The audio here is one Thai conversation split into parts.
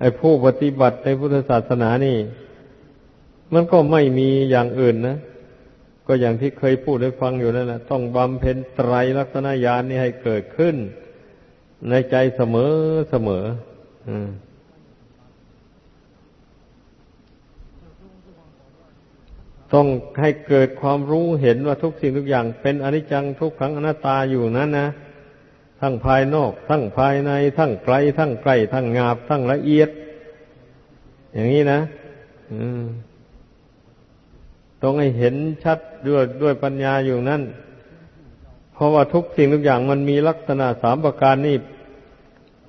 ไอ้ผู้ปฏิบัติในพุทธศาสนานี่ มันก็ไม่มีอย่างอื่นนะ ก็อย่างที่เคยพูดให้ฟังอยู่นั่นแหละต้องบำเพ็ญไตรลักษณญาณนี่ให้เกิดขึ้น ในใจเสมอเสมอ อืมต้องให้เกิดความรู้เห็นว่าทุกสิ่งทุกอย่างเป็นอนิจจังทุกขังอนัตตาอยู่นั้นนะ ทั้งภายนอก ทั้งภายใน ทั้งไกล ทั้งใกล้ ทั้งงาบ ทั้งละเอียด อย่างนี้นะต้องให้เห็นชัดด้วยด้วยปัญญาอยู่นั่น เพราะว่าทุกสิ่งทุกอย่างมันมีลักษณะสามประการนี่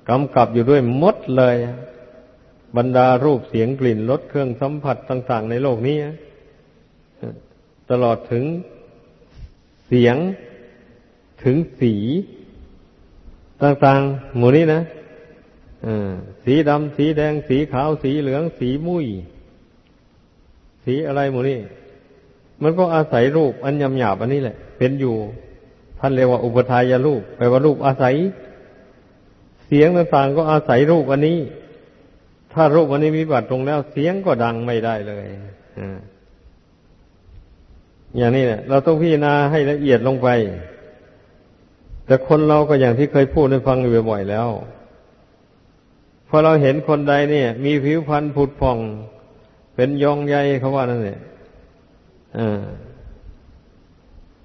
กำกับอยู่ด้วยมดเลย บรรดารูปเสียงกลิ่นรสเครื่องสัมผัสต่าง ๆ ในโลกนี้ตลอดถึงเสียงถึงสี ต่างๆ หมู่นี้นะสีดำสีแดง สีขาว สีเหลือง สีมุ้ย สีอะไรหมู่นี้ มันก็อาศัยรูปอันยำหยาบอันนี้แหละ เป็นอยู่ ท่านเรียกว่าอุปทายรูปแปลว่ารูปอาศัย เสียงต่างๆ ก็อาศัยรูปอันนี้ ถ้ารูปอันนี้มีบัตรตรงแล้ว เสียงก็ดังไม่ได้เลยอย่างนี้เนี่ยเราต้องพิจารณาให้ละเอียดลงไป แต่คนเราก็อย่างที่เคยพูดให้ฟังอยู่บ่อยๆแล้วพอเราเห็นคนใดเนี่ย มีผิวพรรณผุดผ่อง เป็นยองใยเขาว่านั่นเนี่ยอ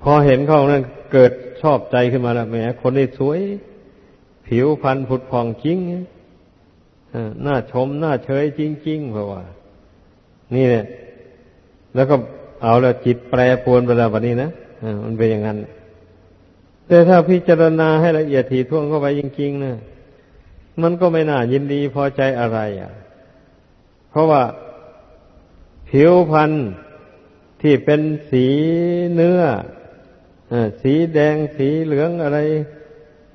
พอเห็นเขานั้นเกิดชอบใจขึ้นมาแล้วแหมคนนี้สวย ผิวพรรณผุดผ่องจริงหน้าชมหน้าเฉยจริงๆเพราะว่า นี่เนี่ยแล้วก็เอาแล้วจิตแปรปรวนไปแล้ววันนี้นะมันเป็นอย่างนั้น แต่ถ้าพิจารณาให้ละเอียดถี่ถ้วงเข้าไปจริงๆนะมันก็ไม่น่ายินดีพอใจอะไรอะ เพราะว่าผิวพรรณที่เป็นสีเนื้อสีแดงสีเหลืองอะไร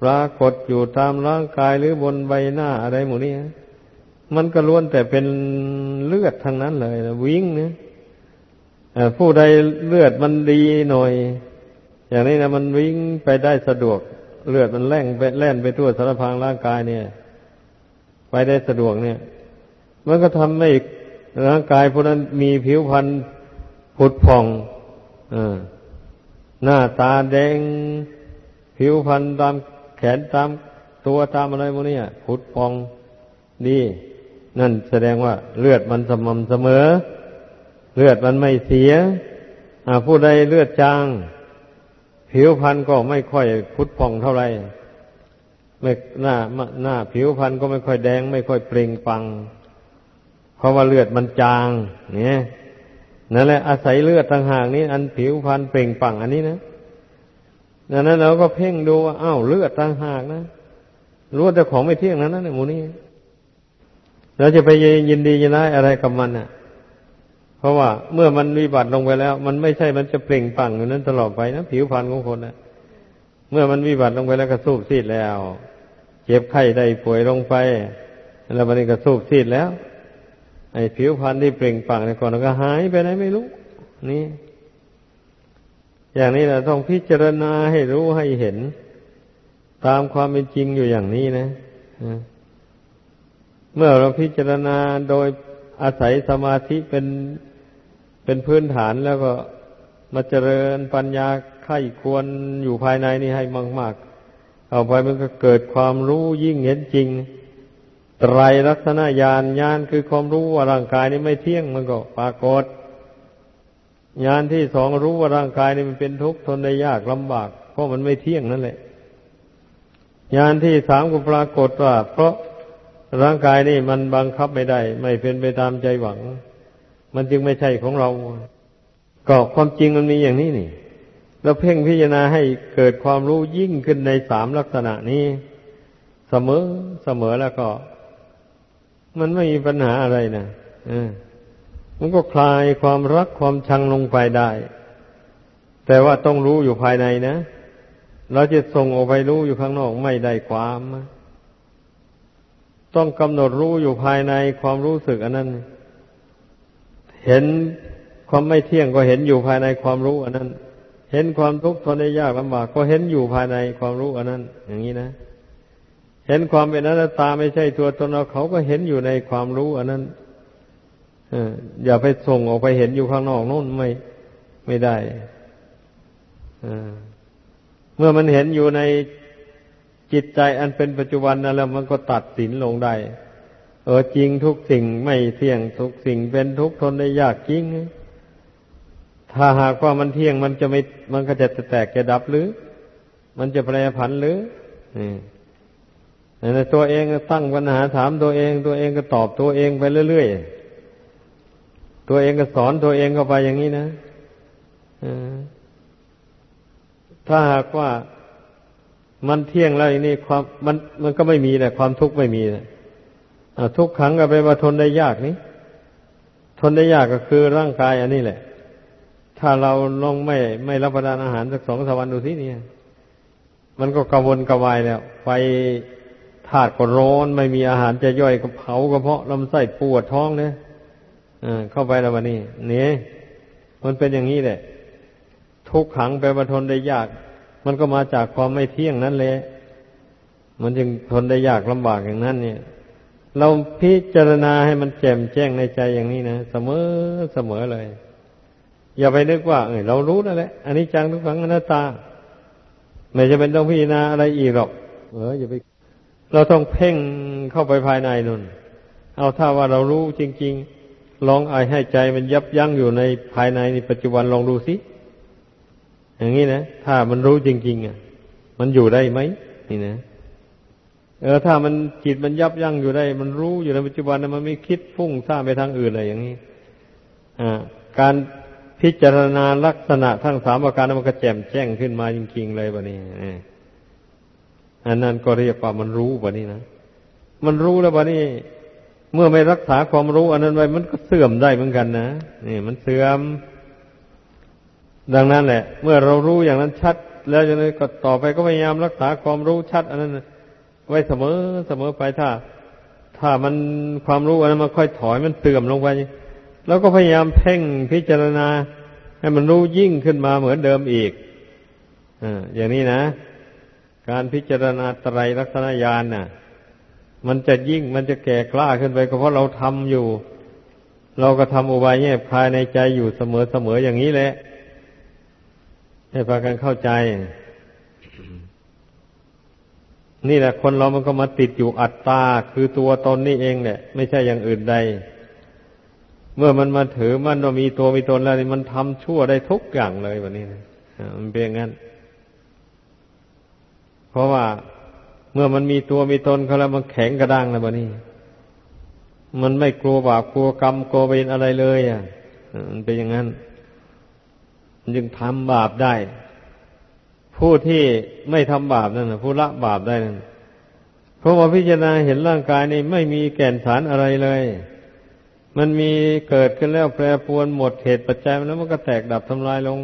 ปรากฏอยู่ตามร่างกายหรือบนใบหน้าอะไรหมดนี้มันก็ล้วนแต่เป็นเลือดทั้งนั้นเลยนะวิ่งเนี่ยผู้ใดเลือดมันดีหน่อย อย่างนี้นะมันวิ่งไปได้สะดวก เลือดมันแล่งไปแล่นไปทั่วสารพางร่างกายเนี่ย ไปได้สะดวกเนี่ย มันก็ทำให้ร่างกายพวกนั้นมีผิวพรรณผุดผ่องอหน้าตาแดง ผิวพรรณตามแขนตามตัวตามอะไรพวกนี้ผุดผ่องดีนั่นแสดงว่าเลือดมันสม่ำเสมอ เลือดมันไม่เสียผู้ใดเลือดจาง ผิวพรรณก็ไม่ค่อยพุดพองเท่าไหร่ไม่หน้าหน้าผิวพรรณก็ไม่ค่อยแดง ไม่ค่อยเปล่งปัง เพราะว่าเลือดมันจาง เนี่ยนั่นแหละอาศัยเลือดต่างหากนี้ อันผิวพรรณเปล่งปังอันนี้นะดังนั้นเราก็เพ่งดูว่าอ้าวเลือดต่างหากนะรู้แต่ของไม่เที่ยงนั้นนะในหมู่นี้เราจะไปยินดียินร้ายอะไรกับมันอะ เพราะว่าเมื่อมันวิบัติลงไปแล้ว มันไม่ใช่มันจะเปล่งปังอยู่นั้นตลอดไปนะผิวพรรณของคนนะเมื่อมันวิบัติลงไปแล้วก็สูบซีดแล้ว เจ็บไข้ได้ป่วยลงไป แล้วมันก็สูบซีดแล้ว ไอ้ผิวพรรณที่เปล่งปังในก่อนก็หายไปไหนไม่รู้ นี่ อย่างนี้เราต้องพิจารณาให้รู้ให้เห็น ตามความเป็นจริงอยู่อย่างนี้นะเมื่อเราพิจารณาโดยอาศัยสมาธิเป็น เป็นพื้นฐานแล้วก็มาเจริญปัญญาไข้ควรอยู่ภายในนี่ให้มาก ๆ เอาไปมันก็เกิดความรู้ยิ่งเห็นจริง ไตรลักษณะญาณญาณคือความรู้ว่าร่างกายนี้ไม่เที่ยงมันก็ปรากฏญาณที่สองรู้ว่าร่างกายนี้มันเป็นทุกข์ทนได้ยากลำบาก เพราะมันไม่เที่ยงนั่นแหละญาณที่สามก็ปรากฏว่า เพราะร่างกายนี่มันบังคับไม่ได้ ไม่เป็นไปตามใจหวัง มันจึงไม่ใช่ของเรา ก็ความจริงมันมีอย่างนี้นี่เราเพ่งพิจารณาให้เกิดความรู้ยิ่งขึ้นในสามลักษณะนี้เสมอเสมอแล้วก็ มันไม่มีปัญหาอะไรนะมันก็คลายความรักความชังลงไปได้ แต่ว่าต้องรู้อยู่ภายในนะเราจะส่งออกไปรู้อยู่ข้างนอกไม่ได้ความ ต้องกำหนดรู้อยู่ภายในความรู้สึกอันนั้น เห็นความไม่เที่ยงก็เห็นอยู่ภายในความรู้อันนั้น เห็นความทุกข์ทนได้ยากลำบากก็เห็นอยู่ภายในความรู้อันนั้น อย่างนี้นะ เห็นความเป็นอนัตตาไม่ใช่ตัวตนเราเขาก็เห็นอยู่ในความรู้อันนั้นอย่าไปส่งออกไปเห็นอยู่ข้างนอกนู่นไม่ไม่ได้เมื่อมันเห็นอยู่ในจิตใจอันเป็นปัจจุบันนั่นแล้วมันก็ตัดสินลงได้ เออจริงทุกสิ่งไม่เที่ยงทุกสิ่งเป็นทุกทนได้ยากจริง ถ้าหากว่ามันเที่ยงมันจะไม่มันก็จะแตกจะดับหรือ มันจะแปรผันหรือนี่ตัวเองตั้งปัญหาถามตัวเอง ตัวเองก็ตอบตัวเองไปเรื่อยๆตัวเองก็สอนตัวเองเข้าไปอย่างนี้นะถ้าหากว่ามันเที่ยงแล้วอย่างนี้ความมันมันก็ไม่มีแหละความทุกข์ไม่มีนะ ทุกขังก็ไปว่าทนได้ยากนี่ทนได้ยากก็คือร่างกายอันนี้แหละ ถ้าเราลองไม่ไม่รับประทานอาหารสักสองสวันดูที่นี่ย มันก็กระวนกระวายแล้ว ไฟถาดก็ร้อนไม่มีอาหารจะย่อยก็เผากระเพาะลำไส้ปวดท้องเนี่ยเข้าไปแล้ววันนี้เนี่ยมันเป็นอย่างนี้แหละ ทุกขังไปประทนได้ยาก มันก็มาจากความไม่เที่ยงนั่นแหละมันจึงทนได้ยากลำบากอย่างนั้นเนี่ย เราพิจารณาให้มันแจ่มแจ้งในใจอย่างนี้นะเสมอเสมอเลย อย่าไปนึกว่า เออเรารู้นั่นแหละอันนี้จังทุกขังอนัตตา ไม่จะเป็นต้องพิจารณาอะไรอีกหรอก เอออย่าไป เราต้องเพ่งเข้าไปภายในนุ่น เอาถ้าว่าเรารู้จริง ๆ ลองไอให้ใจมันยับยั้งอยู่ในภายในในปัจจุบันลองดูสิอย่างนี้นะถ้ามันรู้จริง ๆ อะ มันอยู่ได้ไหมนี่นะ เออถ้ามันจิตมันยับยั้งอยู่ได้ มันรู้อยู่ในปัจจุบันนะมันไม่คิดฟุ้งซ่านไปทางอื่นอะไรอย่างนี้อ่า การพิจารณาลักษณะทั้งสามประการมันก็แจ่มแจ้งขึ้นมาจริงๆเลยบะนี้อันนั้นก็เรียกว่ามันรู้บะนี้นะมันรู้แล้วบะนี้เมื่อไม่รักษาความรู้ อันนั้นไว้มันก็เสื่อมได้เหมือนกันนะนี่ มันเสื่อม ดังนั้นแหละ เมื่อเรารู้อย่างนั้นชัด แล้วจะนั้นก็ต่อไปก็พยายามรักษาความรู้ชัด อันนั้น ไว้เสมอเสมอไปถ้า ถ้ามันความรู้อันนั้นมันค่อยถอยมันเสื่อมลงไป แล้วก็พยายามเพ่งพิจารณา ให้มันรู้ยิ่งขึ้นมาเหมือนเดิมอีกออย่างนี้นะ การพิจารณาไตรลักษณญาณน่ะ มันจะยิ่งมันจะแก่กล้าขึ้นไปก็เพราะเราทำอยู่ เราก็ทำอุบายแยบคายในใจอยู่เสมอเสมออย่างนี้แหละให้พากันเข้าใจ นี่แหละคนเรามันก็มาติดอยู่อัตตาคือตัวตนนี่เองเนี่ยไม่ใช่อย่างอื่นใด เมื่อมันมาถือมันว่ามีตัวมีตนแล้วนี่มันทำชั่วได้ทุกอย่างเลยแบบนี้นะมันเป็นอย่างนั้น เพราะว่าเมื่อมันมีตัวมีตนเขาแล้วมันแข็งกระด้างแล้วแบบนี้ มันไม่กลัวบาปกลัวกรรมกลัวเวรอะไรเลย อะมันเป็นอย่างนั้นจึงทำบาปได้ ผู้ที่ไม่ทำบาปนั่นผู้ละบาปได้นั่นเพราะว่าพิจารณาเห็นร่างกายนี่ไม่มีแก่นสารอะไรเลย มันมีเกิดขึ้นแล้วแปรปวนหมดเหตุปัจจัยแล้วมันก็แตกดับทำลายลง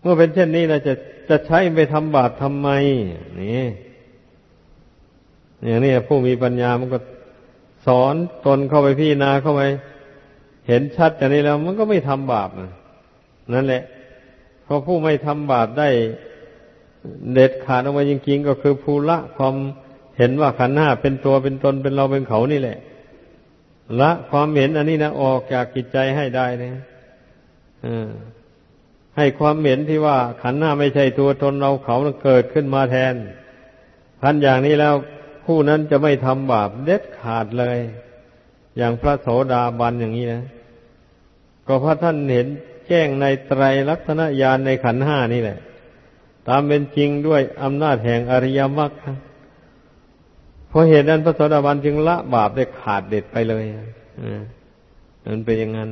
เมื่อเป็นเช่นนี้เราจะจะใช้ไปทำบาปทำไมนี่อย่างนี้ผู้มีปัญญามันก็สอนตนเข้าไปพี่นาเข้าไป เห็นชัดอย่างนี้แล้ว มันก็ไม่ทำบาปนั่นแหละ เพราะผู้ไม่ทำบาปได้เด็ดขาดออกมาจริงๆก็คือผู้ละความเห็นว่าขันห้าเป็นตัวเป็นตนเป็นเราเป็นเขานี่แหละ ละความเห็นอันนี้นะออกจากกิจใจให้ได้นะให้ความเห็นที่ว่าขันห้าไม่ใช่ตัวตนเราเขาเกิดขึ้นมาแทนพันอย่างนี้แล้วผู้นั้นจะไม่ทำบาปเด็ดขาดเลย อย่างพระโสดาบันอย่างนี้นะ ก็เพราะท่านเห็น แจ้งในไตรลักษณญาณในขันห้านี่แหละ ตามเป็นจริงด้วยอำนาจแห่งอริยมรรคเพราะเหตุนั้นพระสดาบันจึงละบาปได้ขาดเด็ดไปเลยมันเป็นอย่างนั้น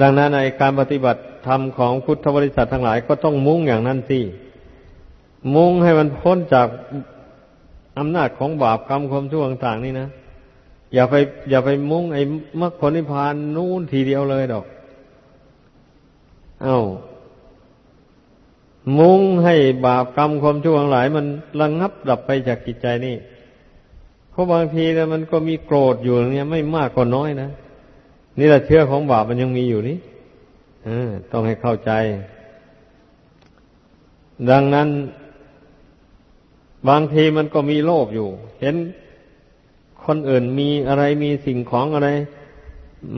ดังนั้นในการปฏิบัติธรรมของพุทธบริษัททั้งหลายก็ต้องมุ่งอย่างนั้นสิ มุ่งให้มันพ้นจากอำนาจของบาปกรรมความชั่วต่างๆนี่นะ อย่าไป อย่าไปมุ่งไอ้มรรคผลนิพพานนู่นทีเดียวเลยดอก เอา้า มุ่งให้บาปกรรมความชั่วทั้งหลาย มันระงงับดับไปจากจิตใจนี่เพราะบางทีนะมันก็มีโกรธอยู่อย่างเนี้ยไม่มากก็น้อยนะนี่แหละเชื้อของบาปมันยังมีอยู่นี่ต้องให้เข้าใจ ดังนั้น บางทีมันก็มีโลภอยู่ เห็น คนอื่นมีอะไรมีสิ่งของอะไร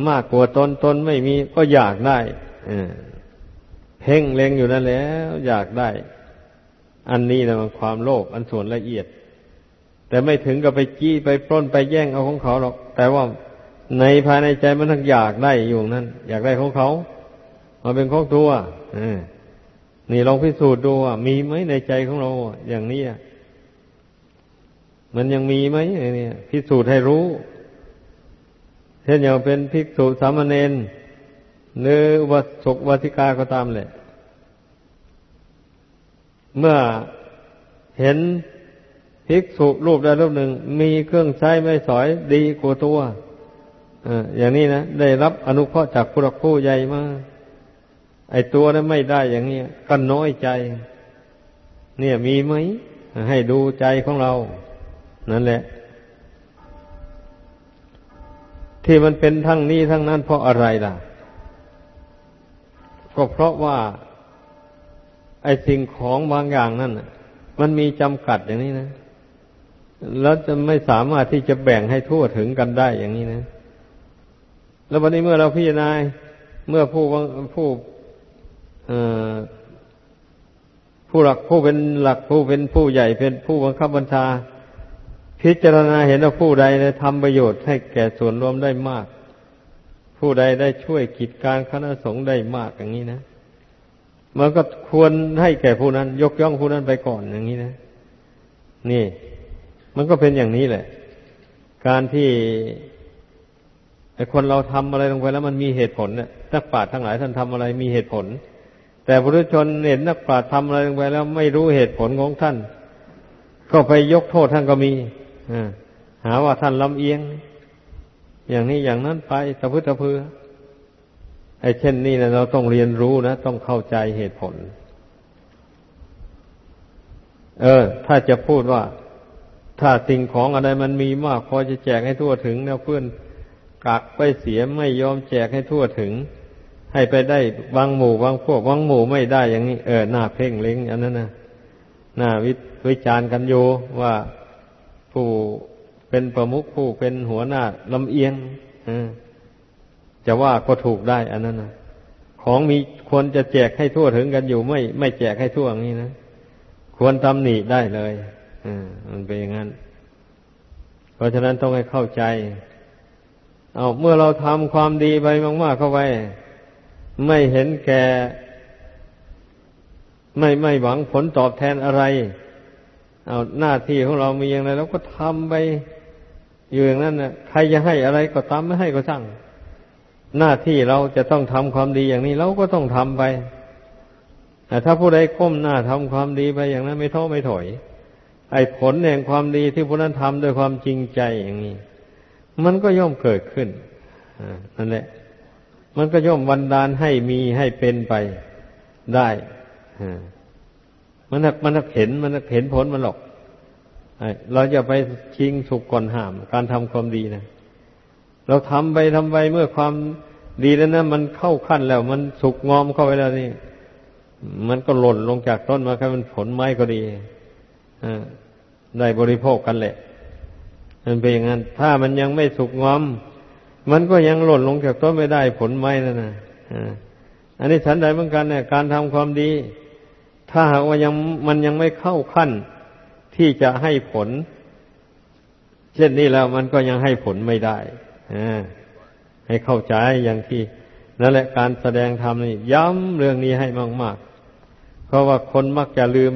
มากกว่าตนตนไม่มีก็อยากได้เพ่งเล็งอยู่นั่นแล้ว อยากได้ อันนี้นะมันความโลภอันส่วนละเอียด แต่ไม่ถึงกับไปจี้ไปปล้นไปแย่งเอาของเขาหรอก แต่ว่าในภายในใจมันทั้งอยากได้อยู่นั่นอยากได้ของเขามาเป็นของตัวนี่ลองพิสูจน์ดูว่ามีไหมในใจของเราอย่างนี้ มันยังมีไหมเนี่ยพิสูจน์ให้รู้เช่นอย่างเป็นภิกษุสามเณรหรือวัสกวัติกาก็ตามแหละ เมื่อเห็นภิกษุรูปใดรูปหนึ่ง มีเครื่องใช้ไม่สอยดีกว่าตัวอย่างนี้นะได้รับอนุเคราะห์จากผู้รักผู้ใหญ่มาไอตัวนั้นไม่ได้อย่างนี้ก็น้อยใจ เนี่ยมีไหมให้ดูใจของเรา นั่นแหละ ที่มันเป็นทั้งนี้ทั้งนั้นเพราะอะไรล่ะ ก็เพราะว่าไอสิ่งของบางอย่างนั่นมันมีจำกัดอย่างนี้นะ แล้วจะไม่สามารถที่จะแบ่งให้ทั่วถึงกันได้อย่างนี้นะ แล้ววันนี้เมื่อเราพิจารณาเมื่อผู้ผู้ผู้หลักผู้เป็นหลักผู้เป็นผู้ใหญ่เป็นผู้บังคับบัญชา พิจารณาเห็นว่าผู้ใดได้ทำประโยชน์ให้แก่ส่วนรวมได้มาก ผู้ใดได้ช่วยกิจการคณะสงฆ์ได้มากอย่างนี้นะมันก็ควรให้แก่ผู้นั้น ยกย่องผู้นั้นไปก่อนอย่างนี้นะ นี่ มันก็เป็นอย่างนี้แหละ การที่ไอ้คนเราทำอะไรลงไปแล้วมันมีเหตุผลเนี่ยนักปราชญ์ทั้งหลายท่านทำอะไรมีเหตุผล แต่บุรุชนเห็นนักปราชญ์ทำอะไรลงไปแล้วไม่รู้เหตุผลของท่าน ก็ไปยกโทษท่านก็มี หาว่าท่านลำเอียง อย่างนี้อย่างนั้นไปตะพื้ตะพือไอ้เช่นนี้นะเราต้องเรียนรู้นะ ต้องเข้าใจเหตุผล เออ ถ้าจะพูดว่า ถ้าสิ่งของอะไรมันมีมากพอจะแจกให้ทั่วถึงแล้วเพื่อนกักไปเสียไม่ยอมแจกให้ทั่วถึง ให้ไปได้บางหมู่บางพวกบางหมู่ไม่ได้อย่างนี้ เออหน้าเพ่งเล็งอันนั้นนะหน้าวิวิจารณ์กันโยว่า ผู้เป็นประมุขผู้เป็นหัวหน้าลำเอียงจะว่าก็ถูกได้ อันนั้นนะของมีควรจะแจกให้ทั่วถึงกันอยู่ไม่ไม่แจกให้ทั่วอย่างนี้นะควรทำหนีได้เลยอ่ามันเป็นอย่างนั้น เพราะฉะนั้นต้องให้เข้าใจ เอาเมื่อเราทำความดีไปมากๆเข้าไป ไม่เห็นแก่ ไม่ไม่หวังผลตอบแทนอะไร เอาหน้าที่ของเรามีอย่างไรเราก็ทำไปอยู่อย่างนั้นนะใครจะให้อะไรก็ตามไม่ให้ก็ช่าง หน้าที่เราจะต้องทำความดีอย่างนี้เราก็ต้องทำไปแต่ถ้าผู้ใดก้มหน้าทำความดีไปอย่างนั้น ไม่ท้อไม่ถอย ไอ้ผลแห่งความดีที่ผู้นั้นทำด้วยความจริงใจอย่างนี้ มันก็ย่อมเกิดขึ้นนั่นแหละ มันก็ย่อมวันดานให้มีให้เป็นไปได้ มันมันเห็นมันเห็นผลมันหรอกเราจะไปชิงสุกก่อนห้าม การทำความดีนะเราทำไปทำไปเมื่อความดีแล้วนะมันเข้าขั้นแล้ว มันสุกงอมเข้าไปแล้วนี่ มันก็หล่นลงจากต้นมาแค่มันผลไม้ก็ดีได้บริโภคกันแหละ มันเป็นอย่างนั้น ถ้ามันยังไม่สุกงอม มันก็ยังหล่นลงจากต้นไม่ได้ผลไม้นั่นนะอันนี้ฉันใดเหมือนกันเนี่ยการทำความดี ถ้าหากว่ายังมันยังไม่เข้าขั้นที่จะให้ผล เช่นนี้แล้วมันก็ยังให้ผลไม่ได้ให้เข้าใจอย่างที่นั่นแหละการแสดงธรรมนี่ย้ำเรื่องนี้ให้มากๆ เพราะว่าคนมักจะลืม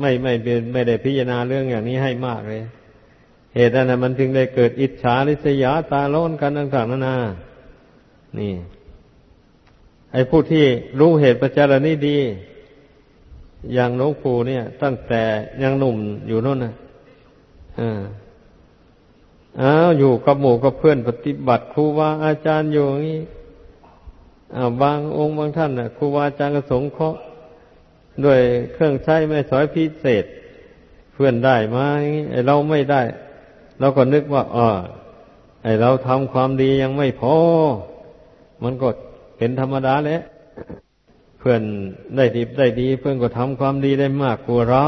ไม่ไม่เป็นไม่ได้พิจารณาเรื่องอย่างนี้ให้มากเลย เหตุนั้นมันจึงได้เกิดอิจฉาริษยาตาล้นกันต่างๆนานานี่ ไอ้ผู้ที่รู้เหตุปัจจารณีดี อย่างหลวงปู่เนี่ย ตั้งแต่ยังหนุ่มอยู่นู่นนะอ่าอ้าวอยู่กับหมู่กับเพื่อนปฏิบัติครูบาอาจารย์อยู่อย่างนี้อ้าวบางองค์บางท่านน่ะครูบาอาจารย์ก็สงเคราะห์ด้วยเครื่องใช้ไม่สอยพิเศษ เพื่อนได้มาอย่างนี้เราไม่ได้เราก็นึกว่าอ๋อไอเราทำความดียังไม่พอ มันก็เป็นธรรมดาแหละ เพื่อนได้ดีได้ดี เพื่อนก็ทำความดีได้มากกว่าเรา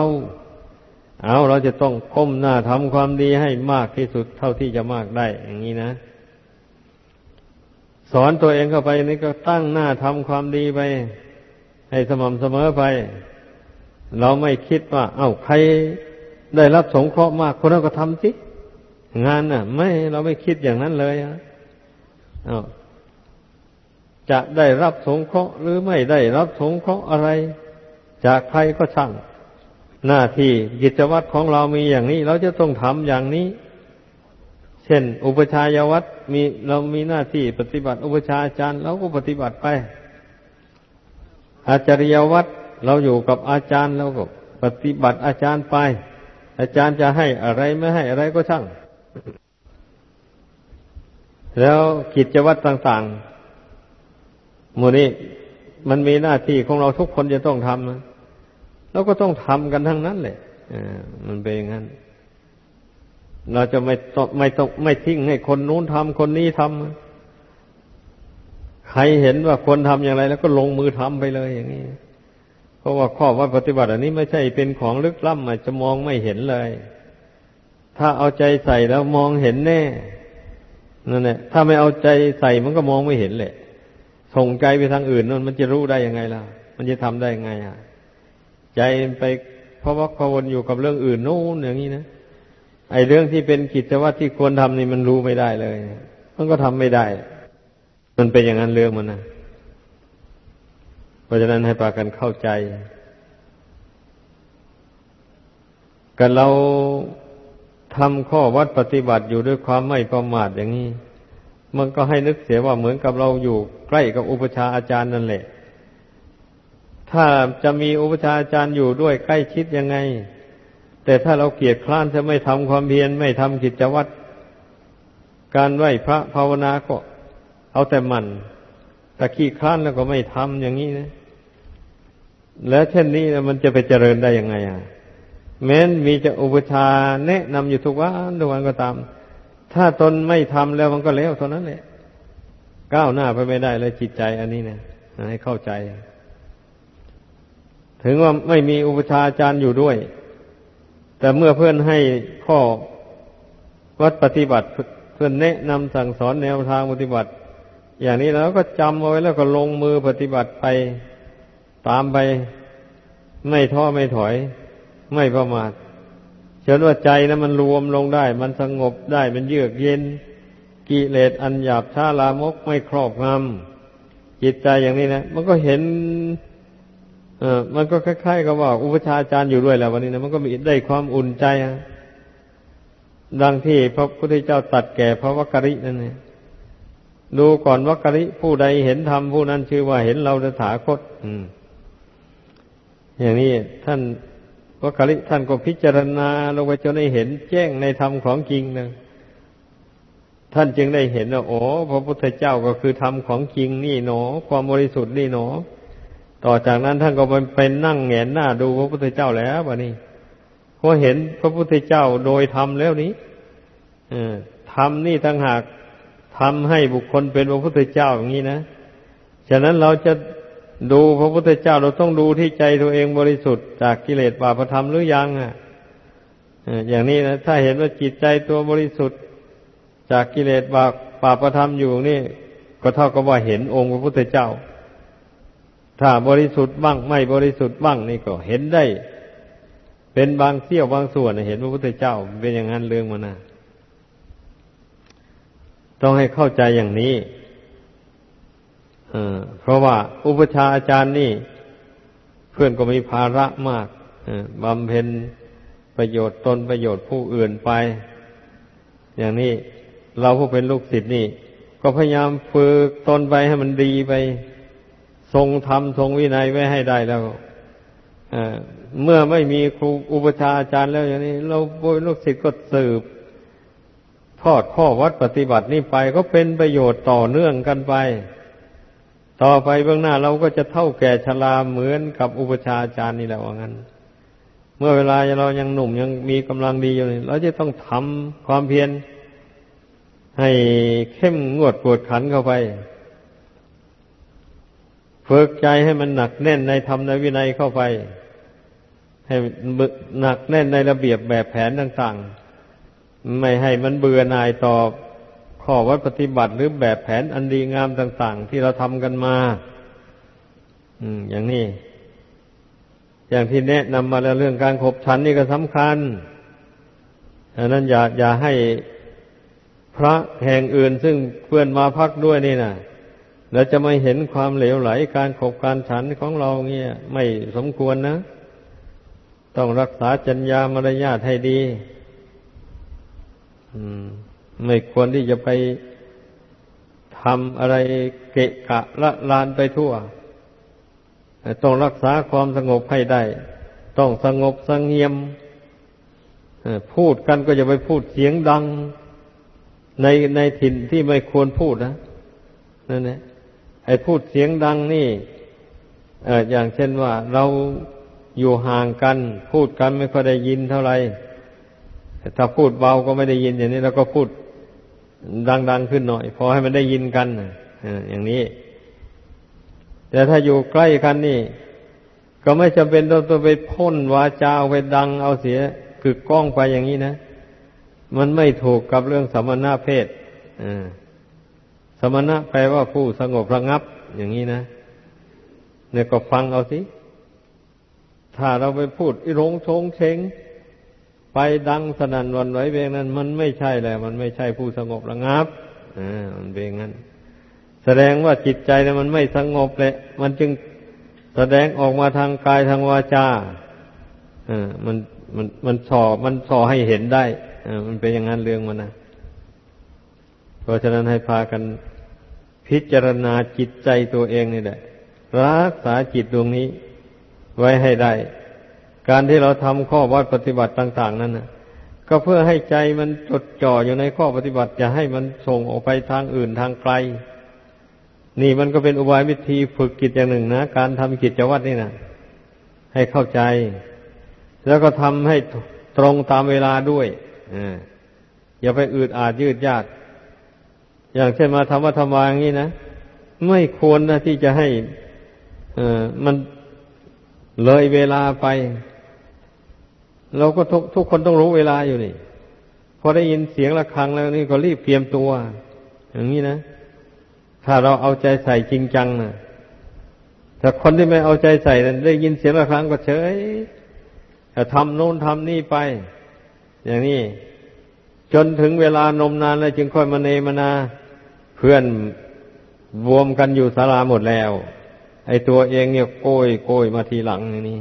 เอาเราจะต้องก้มหน้าทำความดีให้มากที่สุดเท่าที่จะมากได้ อย่างนี้นะ สอนตัวเองเข้าไปนี่ก็ตั้งหน้าทำความดีไป ให้สม่ำเสมอไป เราไม่คิดว่า เอา้าใครได้รับสงเคราะห์มากคนนั้นก็ทำสิงานน่ะ ไม่เราไม่คิดอย่างนั้นเลยอะเอา จะได้รับสงเคราะห์หรือไม่ได้รับสงเคราะห์อะไร จากใครก็ช่างหน้าที่กิจวัตรของเรามีอย่างนี้ เราจะต้องทำอย่างนี้ เช่น อุปชายวัตรมีเรามีหน้าที่ปฏิบัติ อุปชาอาจารย์เราก็ปฏิบัติไป อาจารยวัตรเราอยู่กับอาจารย์เราก็ปฏิบัติอาจารย์ไป อาจารย์จะให้อะไรไม่ให้อะไรก็ช่าง แล้วกิจวัตรต่าง มู่นี้มันมีหน้าที่ของเราทุกคนจะต้องทำนะเราก็ต้องทำกันทั้งนั้นแหละมันเป็นอย่างนั้น เราจะไม่ต้องไม่ต้องไม่ทิ้งให้คนนู้นทำคนนี้ทำใครเห็นว่าคนทำอย่างไร แล้วก็ลงมือทำไปเลยอย่างนี้เพราะว่าข้อว่าปฏิบัติ อันนี้ไม่ใช่เป็นของลึกล้ำอาจจะมองไม่เห็นเลย ถ้าเอาใจใส่แล้วมองเห็นแน่นั่นแหละถ้าไม่เอาใจใส่มันก็มองไม่เห็นแหละ ส่งใจไปทางอื่นนั่นมันจะรู้ได้ยังไงล่ะ มันจะทำได้ยังไงอะ ใจไปเพราะว่าพวนอยู่กับเรื่องอื่นโน้นอย่างนี้นะไอ้เรื่องที่เป็นกิจวัตรที่ควรทำนี่มันรู้ไม่ได้เลย มันก็ทำไม่ได้ มันเป็นอย่างนั้นเรื่องมันนะเพราะฉะนั้นให้ปากันเข้าใจ กันเราทำข้อวัดปฏิบัติอยู่ด้วยความไม่ประมาทอย่างนี้ มันก็ให้นึกเสียว่าเหมือนกับเราอยู่ใกล้กับอุปชาอาจารย์นั่นแหละ ถ้าจะมีอุปชาอาจารย์อยู่ด้วยใกล้ชิดยังไง แต่ถ้าเราเกียดคร้านจะไม่ทำความเพียรไม่ทำกิจวัตรการไหว้พระภาวนาก็เอาแต่มันแต่ขี้คร้านแล้วก็ไม่ทำอย่างนี้นะ แล้วเช่นนี้มันจะไปเจริญได้ยังไงอะแม้นมีจะอุปชาแนะนำอยู่ทุกวันทุกวันก็ตาม ถ้าตนไม่ทำแล้วมันก็แล้วเท่านั้นแหละก้าวหน้าไปไม่ได้เลยจิตใจอันนี้นะให้เข้าใจ ถึงว่าไม่มีอุปชาอาจารย์อยู่ด้วย แต่เมื่อเพื่อนให้ข้อวัดปฏิบัติเพื่อนแนะนำสั่งสอนแนวทางปฏิบัติ อย่างนี้แล้วก็จำเอาไว้แล้วก็ลงมือปฏิบัติไปตามไป ไม่ท้อไม่ถอย ไม่ประมาท เชื่อว่าใจนะมันรวมลงได้ มันสงบได้มันเยือกเย็น กิเลสอันหยาบช้าลามกไม่ครอบงำจิตใจอย่างนี้นะมันก็เห็น เออมันก็คล้ายๆกับว่าอุปชาอาจารย์อยู่ด้วยแหละวันนี้นะมันก็มีได้ความอุ่นใจดังที่พระพุทธเจ้าตัดแก่พระวักรินั่นเองดูก่อนวักริผู้ใดเห็นธรรมผู้นั้นชื่อว่าเห็นเราตถาคต อืม อย่างนี้ท่าน วักริท่านก็พิจารณาลงไปจนได้เห็นแจ้งในธรรมของจริงนะท่านจึงได้เห็นว่าโอ้พระพุทธเจ้าก็คือธรรมของจริงนี่หนอ ความบริสุทธิ์นี่หนอ ต่อจากนั้นท่านก็ไปนั่งแงนหน้าดูพระพุทธเจ้าแล้ววะนี่พอเห็นพระพุทธเจ้าโดยธรรมแล้วนี้ธรรมนี่ทั้งหากทำให้บุคคลเป็นพระพุทธเจ้าอย่างนี้นะ ฉะนั้นเราจะ ดูพระพุทธเจ้าเราต้องดูที่ใจตัวเองบริสุทธิ์จากกิเลสบาปธรรมหรือยังอะอย่างนี้นะถ้าเห็นว่าจิตใจตัวบริสุทธิ์ จากกิเลสบาปบาปธรรมอยู่นี่ ก็เท่ากับว่าเห็นองค์พระพุทธเจ้า ถ้าบริสุทธิ์บ้างไม่บริสุทธิ์บ้างนี่ก็เห็นได้ เป็นบางเสี้ยวบางส่วนเห็นพระพุทธเจ้า เป็นอย่างนั้นเรื่องมันนะต้องให้เข้าใจอย่างนี้ เพราะว่าอุปชาอาจารย์นี่ เพื่อนก็มีภาระมากบำเพ็ญประโยชน์ตนประโยชน์ผู้อื่นไป อย่างนี้เราผู้เป็นลูกศิษย์นี่ ก็พยายามฝึกตนไปให้มันดีไป ทรงธรรมทรงวินัยไว้ให้ได้แล้วเมื่อไม่มีครูอุปชาอาจารย์แล้วอย่างนี้ เราลูกศิษย์ก็สืบทอดข้อวัดปฏิบัตินี้ไปก็เป็นประโยชน์ต่อเนื่องกันไป ต่อไปเบื้องหน้าเราก็จะเท่าแก่ชราเหมือนกับอุปชาอาจารย์นี่แหละว่างั้น เมื่อเวลาเรายังหนุ่มยังมีกำลังดีอยู่เราจะต้องทำความเพียรให้เข้มงวดปวดขันเข้าไปฝึกใจให้มันหนักแน่นในธรรมในวินัยเข้าไป ให้หนักแน่นในระเบียบแบบแผนต่าง ๆ ไม่ให้มันเบื่อหน่ายต่อ ข้อวัดปฏิบัติหรือแบบแผนอันดีงามต่าง ๆ ที่เราทำกันมา อืม อย่างนี้ อย่างที่แนะนำมาแล้วเรื่องการขบฉันนี่ก็สำคัญดังนั้นอย่าอย่าให้พระแห่งอื่นซึ่งเพื่อนมาพักด้วยนี่นะแล้วจะไม่เห็นความเหลวไหลการขบการฉันของเราเงี้ยไม่สมควรนะ ต้องรักษาจัญญามารยาทให้ดี อืม ไม่ควรที่จะไปทำอะไรเกะกะละลานไปทั่ว ต้องรักษาความสงบให้ได้ ต้องสงบสงเงียม พูดกันก็จะไปพูดเสียงดัง ในในถิ่นที่ไม่ควรพูดนะนั่นแหละไอ้พูดเสียงดังนี่อย่างเช่นว่าเราอยู่ห่างกัน พูดกันไม่ค่อยได้ยินเท่าไหร่ถ้าพูดเบาก็ไม่ได้ยินอย่างนี้เราก็พูด ดัง ๆ ขึ้นหน่อย พอให้มันได้ยินกันอย่างนี้ แต่ถ้าอยู่ใกล้กันนี่ ก็ไม่จำเป็นต้องไปพ่นวาจาไปดังเอาเสียคือกล้องไปอย่างนี้นะ มันไม่ถูกกับเรื่องสมณะเพศสมณะแปลว่าผู้สงบระงับ อย่างนี้นะเนี่ยก็ฟังเอาสิ ถ้าเราไปพูดอิรงโชงเชง ไปดังสนั่นวันไหวเบงนั้น มันไม่ใช่แหละมันไม่ใช่ผู้สงบระงับอ่ามันเป็นงั้น แสดงว่าจิตใจนี่มันไม่สงบเลยมันจึงแสดงออกมาทางกายทางวาจาอ่ามันมันมันสอมันสอให้เห็นได้อ่ามันเป็นอย่างนั้นเรื่องมันนะเพราะฉะนั้นให้พากันพิจารณาจิตใจตัวเองนี่แหละรักษาจิตดวงนี้ ไว้ให้ได้ การที่เราทำข้อวัดปฏิบัติต่าง ๆ นั้นนะก็เพื่อให้ใจมันจดจ่ออยู่ในข้อปฏิบัติจะให้มันส่งออกไปทางอื่นทางไกล นี่มันก็เป็นอุบายวิธีฝึกกิจอย่างหนึ่งนะการทำกิจวัตรนี่นะให้เข้าใจ แล้วก็ทำให้ตรงตามเวลาด้วยออย่าไปอืดอาดยืดยาดอย่างเช่นมาทำวัฒรรมาอย่างนี้นะไม่ควรนะที่จะให้เออมันเลยเวลาไป เราก็ทุกทุกคนต้องรู้เวลาอยู่นี่พอได้ยินเสียงะระฆังแล้วนี่ก็รีบเตรียมตัว อย่างนี้นะถ้าเราเอาใจใส่จริงจังนะแต่คนที่ไม่เอาใจใส่นั้นได้ยินเสียงะระฆังก็เฉยทำโน้นทำนี่ไป อย่างนี้จนถึงเวลานมนานแล้วจึงค่อยมาเนมานา เพื่อนรวมกันอยู่ศาลาหมดแล้ว ไอ้ตัวเองเนี่ยโกยโกยมาทีหลังนี่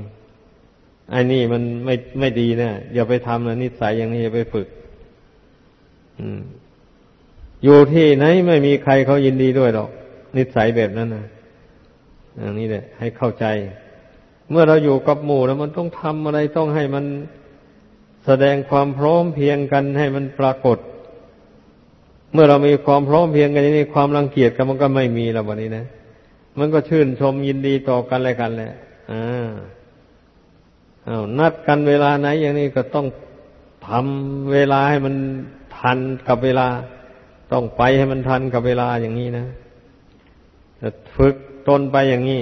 ไอ้นี่มันไม่ไม่ดีนะอย่าไปทำนะนิสัยอย่างนี้อย่าไปฝึกอยู่ที่ไหนไม่มีใครเขายินดีด้วยหรอก นิสัยแบบนั้นนะอย่างนี้แหละ ให้เข้าใจ เมื่อเราอยู่กับหมู่แล้วมันต้องทำอะไรต้องให้มันแสดงความพร้อมเพียงกันให้มันปรากฏ เมื่อเรามีความพร้อมเพียงกันอย่างนี้ความรังเกียจกันมันก็ไม่มีแล้ววันนี้นะมันก็ชื่นชมยินดีต่อกันอะไรกันแหละอ่า อานัดกันเวลาไหน อย่างนี้ก็ต้องทำเวลาให้มันทันกับเวลา ต้องไปให้มันทันกับเวลาอย่างนี้นะฝึกตนไปอย่างนี้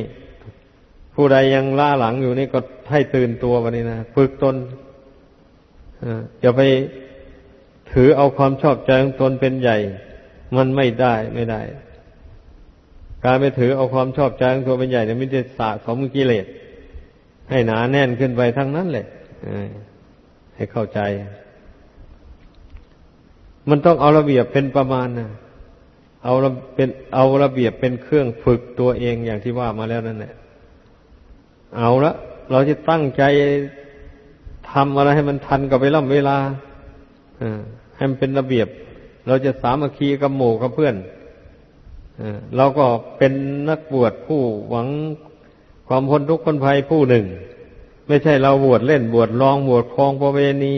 ผู้ใดยังล่าหลังอยู่นี่ก็ให้ตื่นตัววันนี้นะฝึกตนอย่าไปถือเอาความชอบใจของตนเป็นใหญ่ มันไม่ได้ไม่ได้ การไปถือเอาความชอบใจของตัวเป็นใหญ่เนี่ยไม่ได้สะสมกิเลส ให้หนาแน่นขึ้นไปทั้งนั้นเลยให้เข้าใจ มันต้องเอาระเบียบเป็นประมาณนะเอาเป็นเอาระเบียบเป็นเครื่องฝึกตัวเองอย่างที่ว่ามาแล้วนั่นแหละเอาละเราจะตั้งใจทำอะไรให้มันทันกับเวลาเวลาให้มันเป็นระเบียบ เราจะสามัคคีกับหมู่กับเพื่อนเราก็เป็นนักบวชผู้หวัง ความพ้นทุกข์พ้นภัยผู้หนึ่ง ไม่ใช่เราบวชเล่นบวชลองบวชคลองประเวณี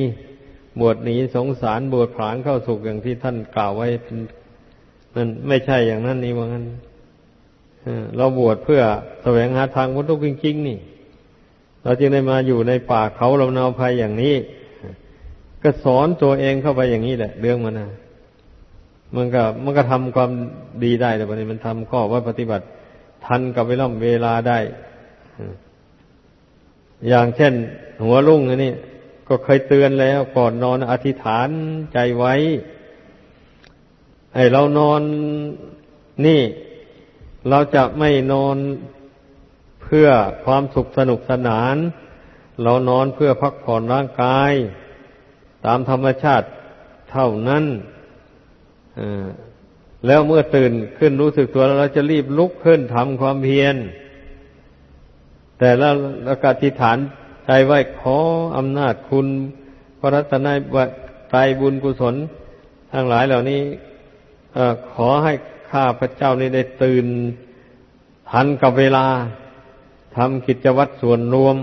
บวชหนีสงสารบวชผลานเข้าสุขอย่างที่ท่านกล่าวไว้นั่นไม่ใช่อย่างนั้นนี่ว่างั้นเราบวชเพื่อแสวงหาทางพ้นทุกข์จริงๆนี่ เราจึงได้มาอยู่ในป่าเขาลำนาภัยอย่างนี้ ก็สอนตัวเองเข้าไปอย่างนี้แหละ เรื่องมันนะมันก็มันก็ทำความดีได้แต่วันนี้มันทำข้อว่าปฏิบัติทันกับเวลาเวลาได้ อย่างเช่น หัวลุ่งนนี้ก็เคยเตือนแล้วก่อนนอนอธิษฐานใจไว้ ให้เรานอนนี่ เราจะไม่นอนเพื่อความสุขสนุกสนาน เรานอนเพื่อพักผ่อนร่างกาย ตามธรรมชาติเท่านั้นแล้วเมื่อตื่นขึ้นรู้สึกตัวแล้วเราจะรีบลุกขึ้นทำความเพียร แต่แล้วกอธิษฐานใจไว้ขออำนาจคุณพระรัตนตรัยบุญกุศลทั้งหลายเหล่านี้ขอให้ข้าพระเจ้านี้ได้ตื่นทันกับเวลาทำกิจวัตรส่วนรวม